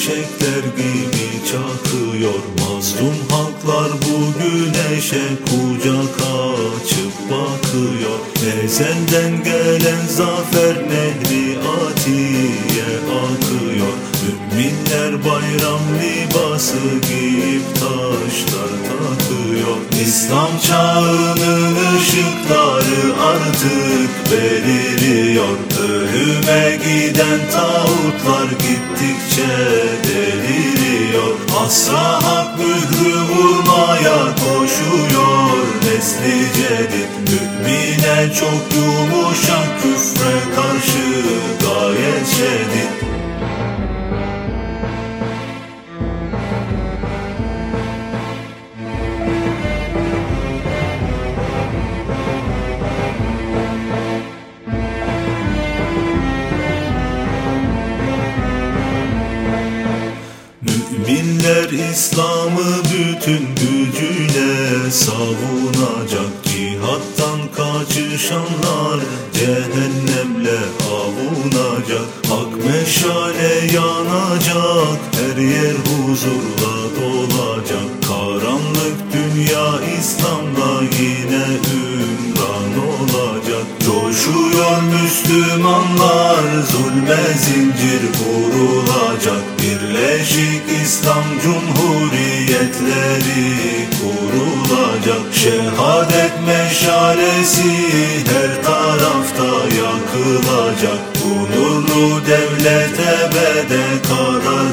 fişekler gibi çakıyor? Mazlum halklar bu güneşe kucak açıp bakıyor. Ezelden gelen zafer nehri atiye akıyor. Müminler bayram libası giyip taşlar takıyor İslam çağının ışıkları artık beliriyor. Ölüme giden tağutlar gittikçe deliriyor. Asra hak mührü vurmaya koşuyor. Nesli cedid Mümine çok yumuşak İslam'ı bütün gücüyle savunacak Cihattan kaçışanlar cehennemle avunacak. Hak meşale yanacak her yer huzurla dolacak. Karanlık dünya İslam'da yine ümran olacak. Coşuyor Müslümanlar zulme zincir vurulacak. Birleşik İslam Cumhuriyetleri kurulacak. Şehadet meşalesi her tarafta yakılacak. Bu nurlu devlet ebede karar